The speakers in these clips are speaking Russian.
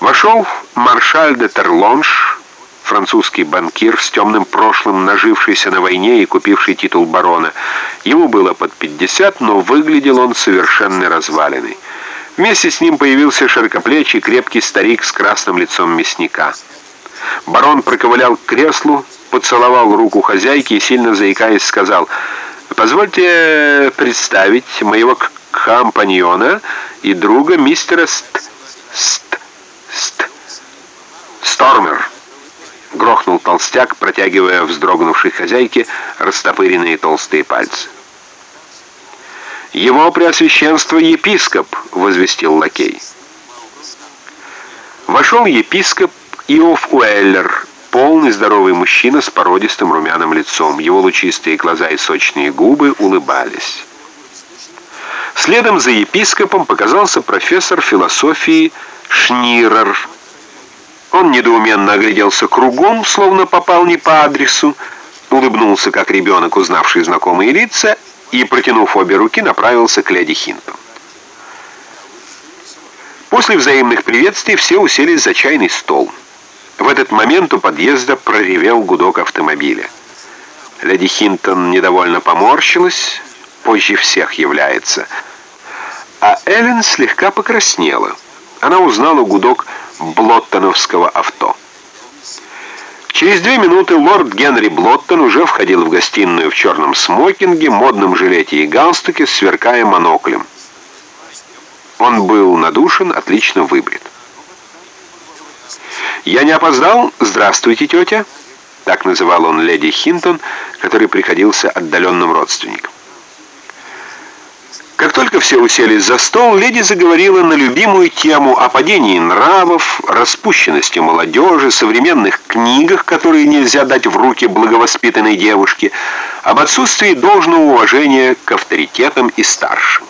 Вошел маршаль де Терлонш, французский банкир с темным прошлым, нажившийся на войне и купивший титул барона. Ему было под 50, но выглядел он совершенно разваленный. Вместе с ним появился широкоплечий крепкий старик с красным лицом мясника. Барон проковылял к креслу, поцеловал руку хозяйки и, сильно заикаясь, сказал, «Позвольте представить моего компаньона и друга мистера Ст... Ст... Ст... Стормер!» Грохнул толстяк, протягивая вздрогнувшей хозяйке растопыренные толстые пальцы. «Его преосвященство епископ!» — возвестил лакей. Вошел епископ Иов Уэллер, полный здоровый мужчина с породистым румяным лицом. Его лучистые глаза и сочные губы улыбались. Следом за епископом показался профессор философии Шнирер. Он недоуменно огляделся кругом, словно попал не по адресу, улыбнулся, как ребенок, узнавший знакомые лица, и, протянув обе руки, направился к леди Хинтон. После взаимных приветствий все уселись за чайный стол. В этот момент у подъезда проревел гудок автомобиля. Леди Хинтон недовольно поморщилась, позже всех является, а Эллен слегка покраснела. Она узнала гудок блоттоновского авто. Через две минуты лорд Генри Блоттон уже входил в гостиную в черном смокинге, модном жилете и галстуке, сверкая моноклем. Он был надушен, отлично выбрит. «Я не опоздал? Здравствуйте, тетя!» Так называл он леди Хинтон, который приходился отдаленным родственником. Как только все уселись за стол, леди заговорила на любимую тему о падении нравов, распущенности молодежи, современных книгах, которые нельзя дать в руки благовоспитанной девушке, об отсутствии должного уважения к авторитетам и старшим.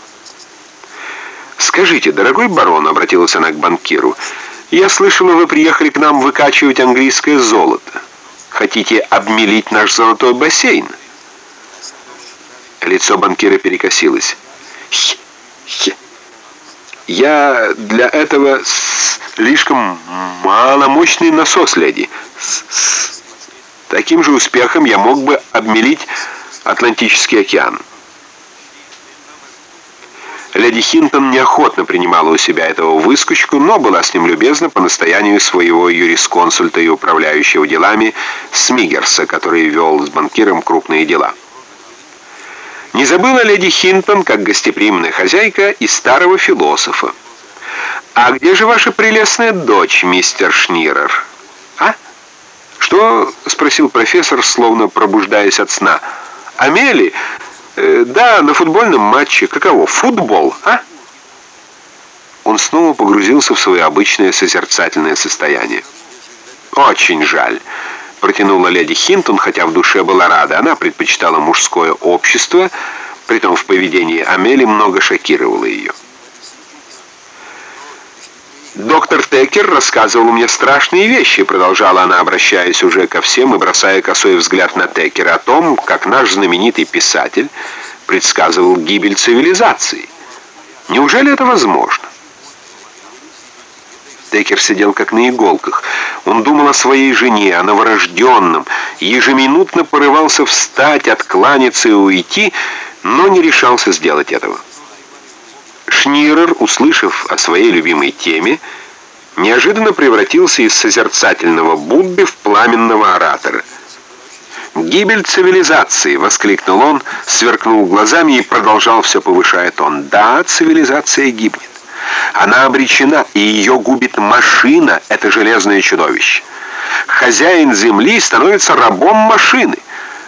«Скажите, дорогой барон», — обратилась она к банкиру, — «я слышала, вы приехали к нам выкачивать английское золото. Хотите обмелить наш золотой бассейн?» Лицо банкира перекосилось. Я для этого слишком маломощный насос, леди. С таким же успехом я мог бы обмелить Атлантический океан. Леди Хинтон неохотно принимала у себя этого выскочку, но была с ним любезна по настоянию своего юрисконсульта и управляющего делами Смигерса, который вел с банкиром крупные дела. Не забыла леди Хинтон, как гостеприимная хозяйка, и старого философа. «А где же ваша прелестная дочь, мистер Шнирер?» «А?» «Что?» — спросил профессор, словно пробуждаясь от сна. «Амели?» э, «Да, на футбольном матче. Каково? Футбол, а?» Он снова погрузился в свое обычное созерцательное состояние. «Очень жаль» протянула леди Хинтон, хотя в душе была рада. Она предпочитала мужское общество, притом в поведении Амели много шокировало ее. «Доктор Текер рассказывал мне страшные вещи», продолжала она, обращаясь уже ко всем и бросая косой взгляд на Текера, о том, как наш знаменитый писатель предсказывал гибель цивилизации. Неужели это возможно? Текер сидел как на иголках. Он думал о своей жене, о новорожденном, ежеминутно порывался встать, откланяться и уйти, но не решался сделать этого. Шнирер, услышав о своей любимой теме, неожиданно превратился из созерцательного Будды в пламенного оратора. «Гибель цивилизации!» — воскликнул он, сверкнул глазами и продолжал все повышая тон. «Да, цивилизация гибнет. Она обречена, и ее губит машина, это железное чудовище. Хозяин земли становится рабом машины.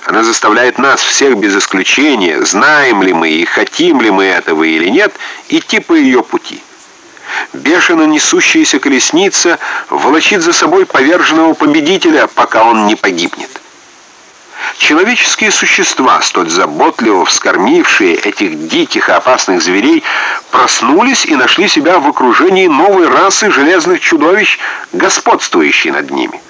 Она заставляет нас всех без исключения, знаем ли мы и хотим ли мы этого или нет, идти по ее пути. Бешено несущаяся колесница волочит за собой поверженного победителя, пока он не погибнет. Человеческие существа, столь заботливо вскормившие этих диких и опасных зверей, проснулись и нашли себя в окружении новой расы железных чудовищ, господствующей над ними.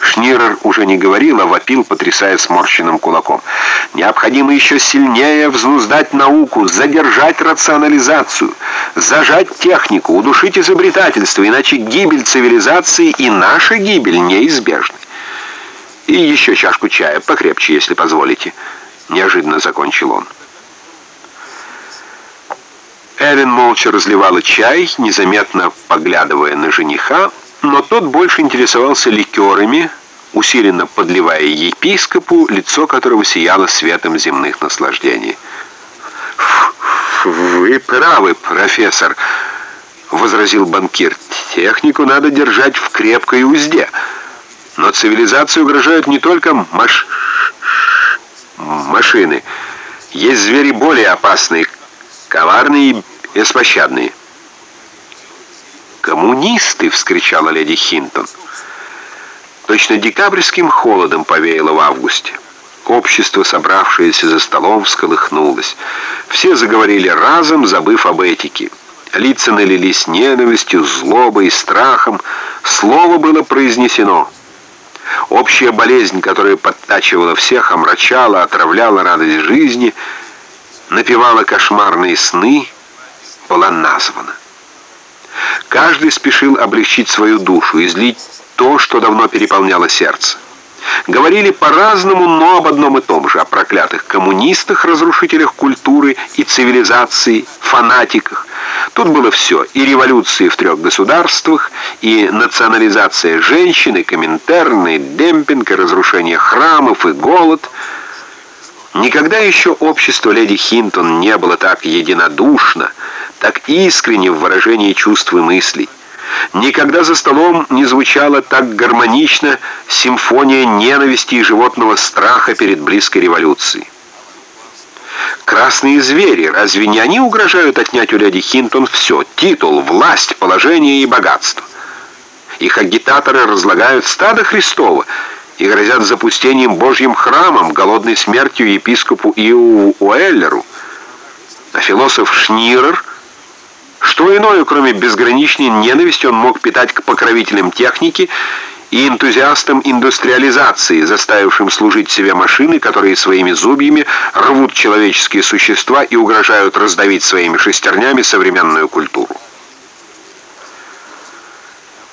Шнирер уже не говорил, а вопил, потрясая сморщенным кулаком. «Необходимо еще сильнее взнуздать науку, задержать рационализацию, зажать технику, удушить изобретательство, иначе гибель цивилизации и наша гибель неизбежны. И еще чашку чая, покрепче, если позволите», — неожиданно закончил он. Эллен молча разливала чай, незаметно поглядывая на жениха, но тот больше интересовался ликерами, усиленно подливая епископу, лицо которого сияло светом земных наслаждений. «Вы правы, профессор», — возразил банкир. «Технику надо держать в крепкой узде. Но цивилизации угрожают не только маш... машины. Есть звери более опасные, коварные и беспощадные». «Коммунисты!» — вскричала леди Хинтон. Точно декабрьским холодом повеяло в августе. Общество, собравшееся за столом, всколыхнулось. Все заговорили разом, забыв об этике. Лица налились ненавистью, злобой, страхом. Слово было произнесено. Общая болезнь, которая подтачивала всех, омрачала, отравляла радость жизни, напевала кошмарные сны, была названа. Каждый спешил облегчить свою душу, излить то, что давно переполняло сердце. Говорили по-разному, но об одном и том же, о проклятых коммунистах, разрушителях культуры и цивилизации, фанатиках. Тут было все, и революции в трех государствах, и национализация женщин, и коминтерн, и демпинг, и разрушение храмов, и голод. Никогда еще общество леди Хинтон не было так единодушно, так искренне в выражении чувств и мыслей. Никогда за столом не звучала так гармонично симфония ненависти и животного страха перед близкой революцией. Красные звери, разве не они угрожают отнять у леди Хинтон все? Титул, власть, положение и богатство. Их агитаторы разлагают стадо Христова и грозят запустением Божьим храмом, голодной смертью епископу Иову Уэллеру. А философ Шнирер что иное, кроме безграничной ненависти, он мог питать к покровителям техники и энтузиастам индустриализации, заставившим служить себе машины, которые своими зубьями рвут человеческие существа и угрожают раздавить своими шестернями современную культуру.